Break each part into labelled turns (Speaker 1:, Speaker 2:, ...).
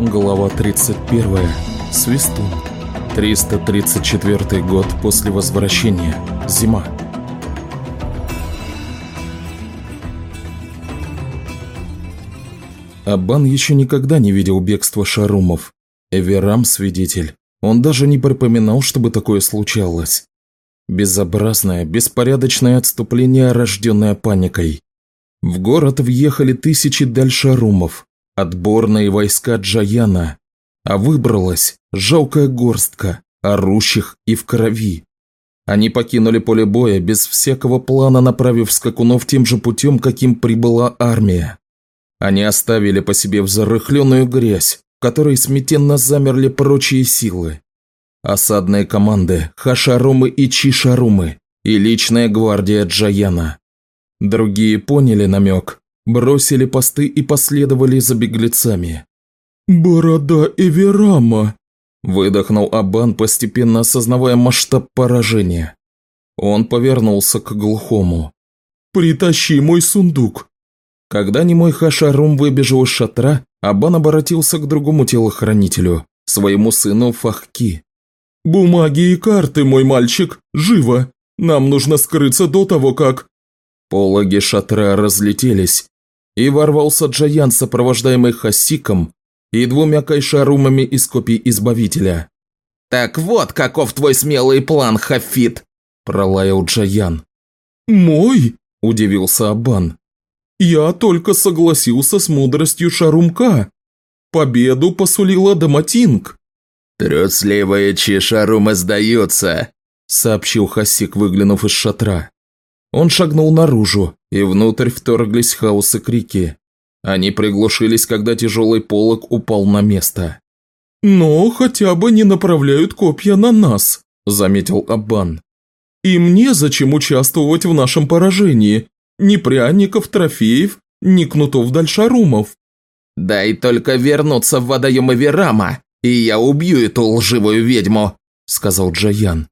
Speaker 1: Глава 31. Свистун. 334 год после возвращения. Зима. Абан еще никогда не видел бегства шарумов. Эверам свидетель. Он даже не припоминал, чтобы такое случалось. Безобразное, беспорядочное отступление, рожденное паникой. В город въехали тысячи дальшарумов, отборные войска Джаяна, а выбралась жалкая горстка, орущих и в крови. Они покинули поле боя без всякого плана, направив скакунов тем же путем, каким прибыла армия. Они оставили по себе взрыхленную грязь, в которой сметенно замерли прочие силы. Осадные команды, хашарумы и чишарумы и личная гвардия Джаяна. Другие поняли намек, бросили посты и последовали за беглецами. «Борода Эверама!» – выдохнул Абан, постепенно осознавая масштаб поражения. Он повернулся к глухому. «Притащи мой сундук!» Когда немой Хашарум выбежал из шатра, Абан обратился к другому телохранителю, своему сыну Фахки. «Бумаги и карты, мой мальчик, живо! Нам нужно скрыться до того, как...» Пологи шатра разлетелись, и ворвался Джаян, сопровождаемый Хасиком и двумя кайшарумами из копий Избавителя.
Speaker 2: «Так вот, каков твой смелый план, Хафит!» – пролаял Джаян.
Speaker 1: «Мой?» – удивился Абан. «Я только согласился с мудростью Шарумка. Победу посулила Даматинг».
Speaker 2: «Трусливые Чешарумы сдаются», – сообщил Хасик, выглянув из шатра.
Speaker 1: Он шагнул наружу, и внутрь вторглись хаос и крики. Они приглушились, когда тяжелый полог упал на место. «Но хотя бы не направляют копья на нас», – заметил Аббан. «Им незачем участвовать в нашем поражении. Ни пряников, трофеев, ни кнутов дальшарумов».
Speaker 2: «Дай только вернуться в водоем Эверама, и я убью эту лживую ведьму», – сказал Джаян.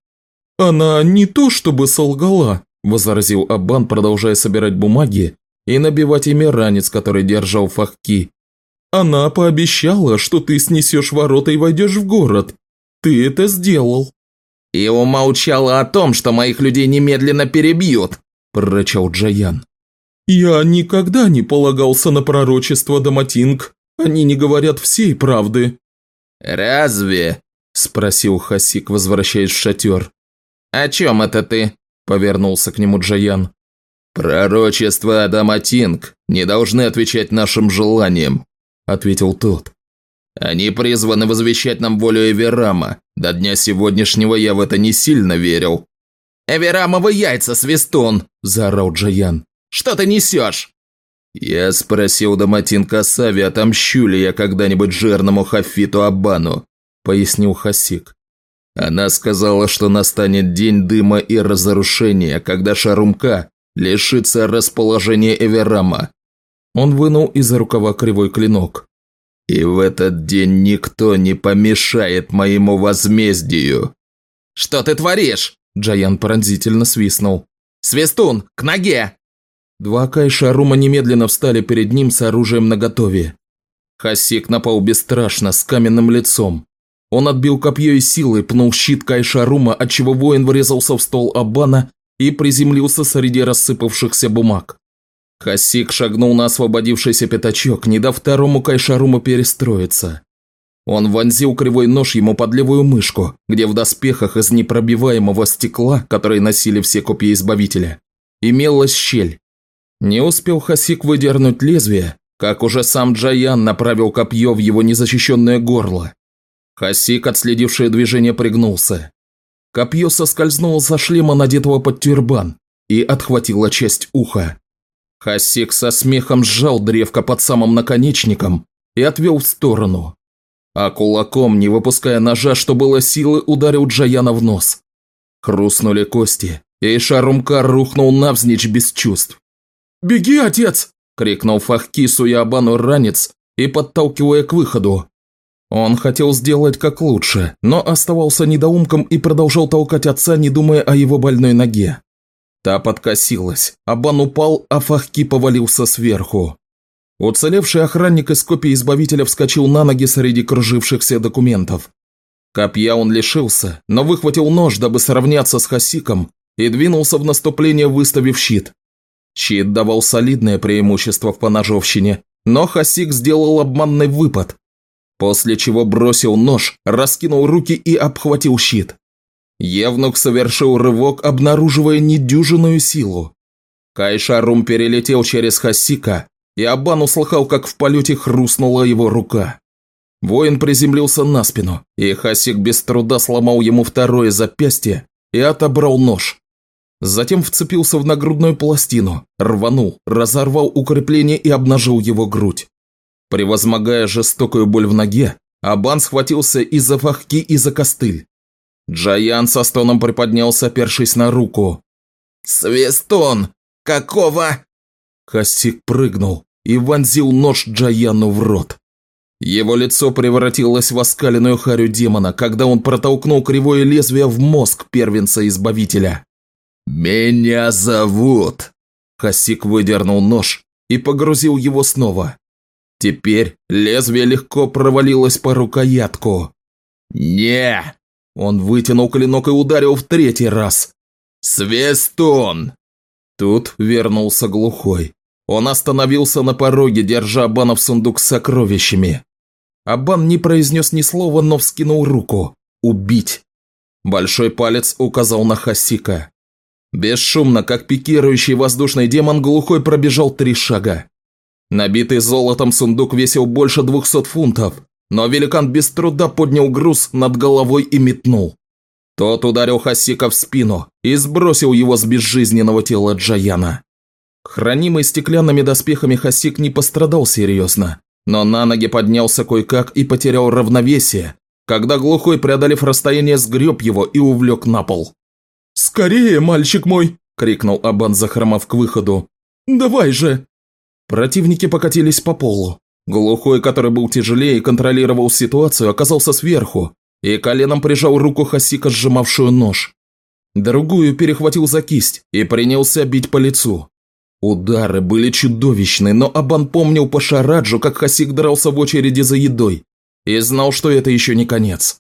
Speaker 1: «Она не то чтобы солгала», – возразил Аббан, продолжая собирать бумаги и набивать ими ранец, который держал Фахки. «Она пообещала, что ты снесешь ворота и войдешь в город. Ты это сделал».
Speaker 2: «И умолчала о том, что моих людей немедленно перебьют», – прорычал Джаян.
Speaker 1: «Я никогда не полагался на пророчество Даматинг. Они не говорят всей правды».
Speaker 2: «Разве?» – спросил Хасик, возвращаясь в шатер. «О чем это ты?» – повернулся к нему Джаян. «Пророчества Адама Тинг не должны отвечать нашим желаниям», – ответил тот. «Они призваны возвещать нам волю Эверама. До дня сегодняшнего я в это не сильно верил». «Эверамовы яйца, свистун!» – заорал Джаян. «Что ты несешь?» Я спросил Даматин Касави, отомщу ли я когда-нибудь жирному Хафиту Абану, пояснил Хасик. Она сказала, что настанет день дыма и разрушения, когда Шарумка лишиться расположения Эверама. Он вынул из-за рукава кривой клинок. И в этот день никто не помешает моему возмездию. «Что ты творишь?» Джаян пронзительно свистнул. «Свистун, к ноге!» Два кайша Рума немедленно встали перед ним с оружием наготове. Хасик напал бесстрашно, с каменным лицом. Он отбил копье и силой, пнул щит Кайша Рума, отчего воин врезался в стол Абана и приземлился среди рассыпавшихся бумаг. Хасик шагнул на освободившийся пятачок, не дав второму Кайшаруму перестроиться. Он вонзил кривой нож ему под левую мышку, где в доспехах из непробиваемого стекла, которые носили все копья Избавителя, имелась щель. Не успел Хасик выдернуть лезвие, как уже сам Джаян направил копье в его незащищенное горло. Хасик, отследившее движение, пригнулся. Копье соскользнуло со шлема, надетого под тюрбан, и отхватило часть уха. Хасик со смехом сжал древко под самым наконечником и отвел в сторону. А кулаком, не выпуская ножа, что было силы, ударил Джаяна в нос. Хрустнули кости, и Шарумкар рухнул навзничь без чувств. «Беги, отец!» – крикнул Фахкису и Абану ранец и подталкивая к выходу. Он хотел сделать как лучше, но оставался недоумком и продолжал толкать отца, не думая о его больной ноге. Та подкосилась, Абан упал, а Фахки повалился сверху.
Speaker 1: Уцелевший охранник из копии Избавителя вскочил на ноги среди кружившихся документов. Копья он лишился, но выхватил нож, дабы сравняться с Хасиком, и двинулся в наступление, выставив щит. Щит давал солидное преимущество в поножовщине, но Хасик сделал обманный выпад, после чего бросил нож, раскинул руки и обхватил щит. Евнух совершил рывок, обнаруживая недюжинную силу. Кайшарум перелетел через Хасика, и Абан услыхал, как в полете хрустнула его рука. Воин приземлился на спину, и Хасик без труда сломал ему второе запястье и отобрал нож. Затем вцепился в нагрудную пластину, рванул, разорвал укрепление и обнажил его грудь. Превозмогая жестокую боль в ноге, Абан схватился и за фахки, и за костыль. Джаян со стоном приподнялся, опершись на руку.
Speaker 2: «Свистон! Какого?»
Speaker 1: Хасик прыгнул и вонзил нож Джаяну в рот. Его лицо превратилось в оскаленную харю демона, когда он протолкнул кривое лезвие в мозг первенца-избавителя.
Speaker 2: «Меня зовут!»
Speaker 1: Хасик выдернул нож и погрузил его снова. Теперь лезвие легко провалилось по рукоятку.
Speaker 2: «Не!»
Speaker 1: Он вытянул клинок и ударил в третий раз.
Speaker 2: «Свистун!»
Speaker 1: Тут вернулся глухой. Он остановился на пороге, держа Абана в сундук с сокровищами. Абан не произнес ни слова, но вскинул руку. «Убить!» Большой палец указал на Хасика. Бесшумно, как пикирующий воздушный демон, глухой пробежал три шага. Набитый золотом сундук весил больше двухсот фунтов, но великан без труда поднял груз над головой и метнул. Тот ударил Хасика в спину и сбросил его с безжизненного тела Джаяна. Хранимый стеклянными доспехами Хасик не пострадал серьезно, но на ноги поднялся кое-как и потерял равновесие, когда глухой, преодолев расстояние, сгреб его и увлек на пол. «Скорее, мальчик мой!» – крикнул Абан, захромав к выходу. «Давай же!» Противники покатились по полу. Глухой, который был тяжелее и контролировал ситуацию, оказался сверху и коленом прижал руку Хасика, сжимавшую нож. Другую перехватил за кисть и принялся бить по лицу. Удары были чудовищны, но Абан помнил по Шараджу, как Хасик дрался в очереди за едой, и знал, что это еще не конец.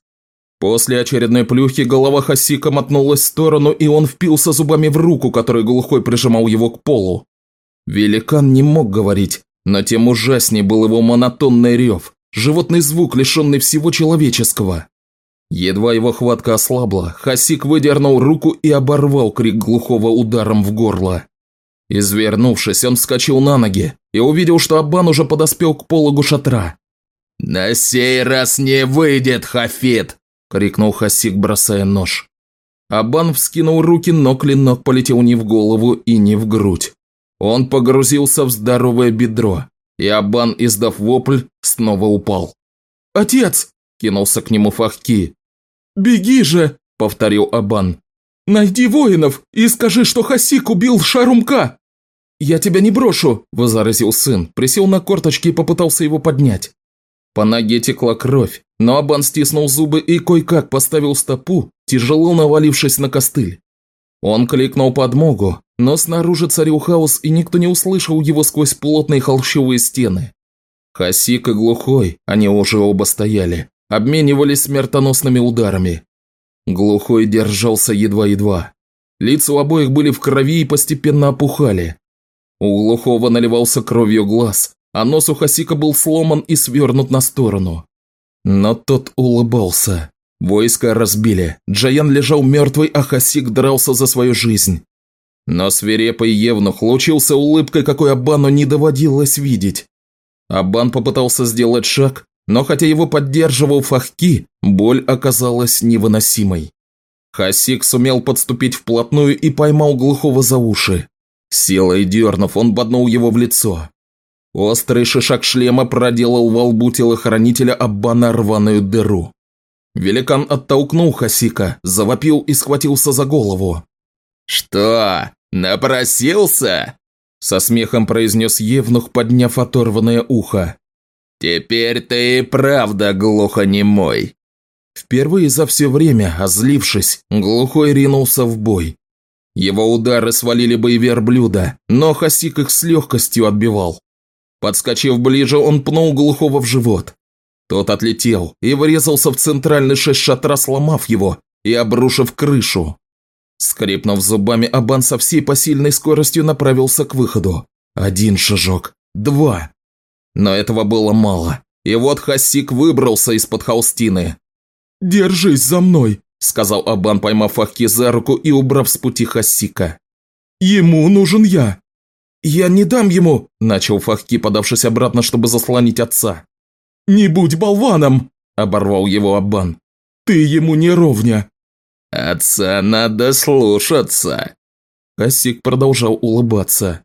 Speaker 1: После очередной плюхи голова Хасика мотнулась в сторону, и он впился зубами в руку, которой глухой прижимал его к полу. Великан не мог говорить, но тем ужаснее был его монотонный рев, животный звук, лишенный всего человеческого. Едва его хватка ослабла, Хасик выдернул руку и оборвал крик глухого ударом в горло. Извернувшись, он вскочил на ноги и увидел, что Абан уже подоспел к пологу шатра.
Speaker 2: «На сей раз не выйдет, Хафит!» – крикнул Хасик, бросая нож.
Speaker 1: Абан вскинул руки, но клинок полетел не в голову и не в грудь. Он погрузился в здоровое бедро, и Абан, издав вопль, снова упал. «Отец!» – кинулся к нему Фахки. «Беги же!» – повторил Абан. «Найди воинов и скажи, что Хасик убил Шарумка!» «Я тебя не брошу!» – возразил сын, присел на корточки и попытался его поднять. По ноге текла кровь, но Абан стиснул зубы и кое-как поставил стопу, тяжело навалившись на костыль. Он кликнул подмогу, но снаружи царил хаос, и никто не услышал его сквозь плотные холщовые стены. Хасик и Глухой, они уже оба стояли, обменивались смертоносными ударами. Глухой держался едва-едва. Лица у обоих были в крови и постепенно опухали. У Глухого наливался кровью глаз, а нос у Хасика был сломан и свернут на сторону. Но тот улыбался. Войска разбили. Джаян лежал мертвый, а Хасик дрался за свою жизнь. Но свирепый Евнух лучился улыбкой, какой Абану не доводилось видеть. Абан попытался сделать шаг, но хотя его поддерживал Фахки, боль оказалась невыносимой. Хасик сумел подступить вплотную и поймал глухого за уши. Силой дернув, он боднул его в лицо. Острый шишак шлема проделал во лбу телохранителя Аббана рваную дыру. Великан оттолкнул Хасика, завопил и схватился за голову.
Speaker 2: «Что, напросился?»
Speaker 1: Со смехом произнес Евнух, подняв оторванное ухо.
Speaker 2: «Теперь ты и правда глухонемой».
Speaker 1: Впервые за все время, озлившись, глухой ринулся в бой. Его удары свалили бы и верблюда, но Хасик их с легкостью отбивал. Подскочив ближе, он пнул глухого в живот. Тот отлетел и врезался в центральный шесть шатра, сломав его и обрушив крышу. Скрипнув зубами, Абан со всей посильной скоростью направился к выходу. Один шажок, два. Но этого было мало. И вот Хасик выбрался из-под холстины. «Держись за мной», – сказал Абан, поймав Фахки за руку и убрав с пути Хасика. «Ему нужен я». «Я не дам ему», – начал Фахки, подавшись обратно, чтобы заслонить отца. «Не будь болваном!» – оборвал его Абан. «Ты ему не ровня!»
Speaker 2: «Отца надо слушаться!»
Speaker 1: Косик продолжал улыбаться.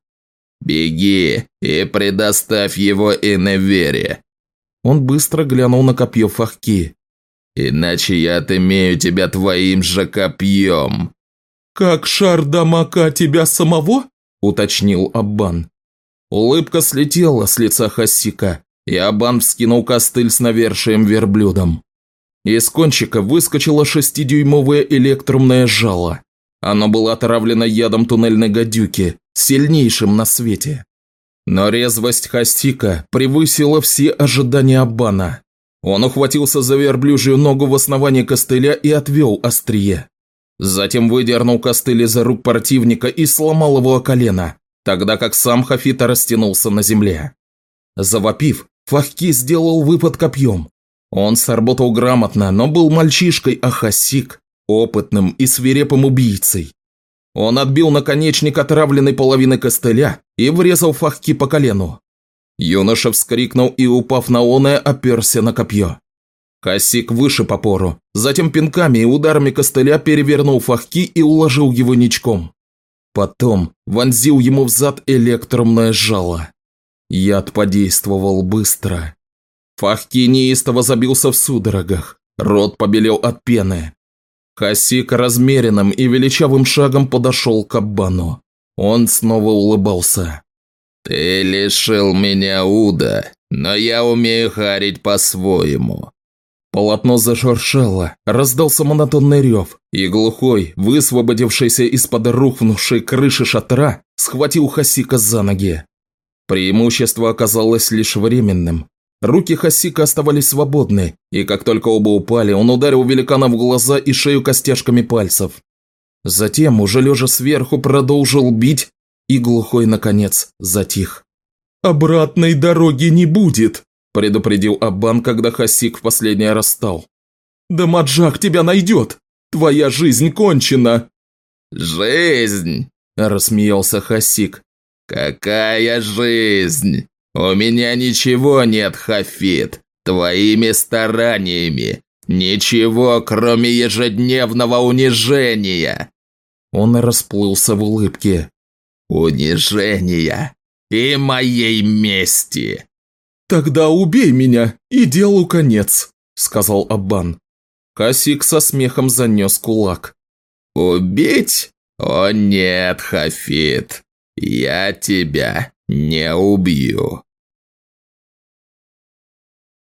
Speaker 2: «Беги и предоставь его Иневере!»
Speaker 1: Он быстро глянул на копье Фахки.
Speaker 2: «Иначе я отымею тебя твоим же копьем!»
Speaker 1: «Как шар дамака тебя самого?» – уточнил Аббан. Улыбка слетела с лица Хасика, и Абан вскинул костыль с навершием верблюдом. Из кончика выскочило шестидюймовое электрумное жало. Оно было отравлено ядом туннельной гадюки, сильнейшим на свете. Но резвость Хастика превысила все ожидания Аббана. Он ухватился за верблюжью ногу в основании костыля и отвел острие. Затем выдернул костыль из рук противника и сломал его о колено, тогда как сам Хафита растянулся на земле. Завопив, Фахки сделал выпад копьем. Он сработал грамотно, но был мальчишкой, а Хасик – опытным и свирепым убийцей. Он отбил наконечник отравленной половины костыля и врезал Фахки по колену. Юноша вскрикнул и, упав на оное, оперся на копье. Хасик выше по пору, затем пинками и ударами костыля перевернул Фахки и уложил его ничком. Потом вонзил ему в зад электромное жало. Яд подействовал быстро. Фахки неистово забился в судорогах, рот побелел от пены. Хасик размеренным и величавым шагом подошел к Аббану. Он снова улыбался.
Speaker 2: «Ты лишил меня уда, но я умею харить по-своему».
Speaker 1: Полотно зашуршало, раздался монотонный рев, и глухой, высвободившийся из-под рухнувшей крыши шатра, схватил Хасика за ноги. Преимущество оказалось лишь временным. Руки Хасика оставались свободны, и как только оба упали, он ударил великана в глаза и шею костяшками пальцев. Затем, уже лежа сверху, продолжил бить, и глухой, наконец, затих. «Обратной дороги не будет», – предупредил Аббан, когда Хасик в последний раз стал. «Да Маджак тебя найдет! Твоя жизнь кончена!»
Speaker 2: «Жизнь!»
Speaker 1: – рассмеялся Хасик.
Speaker 2: «Какая жизнь! У меня ничего нет, Хафит, твоими стараниями. Ничего, кроме ежедневного унижения!»
Speaker 1: Он расплылся в улыбке.
Speaker 2: «Унижения и моей мести!»
Speaker 1: «Тогда убей меня, и делу конец», – сказал Аббан. Хасик со смехом занес кулак.
Speaker 2: «Убить? О нет, Хафит, я тебя не убью.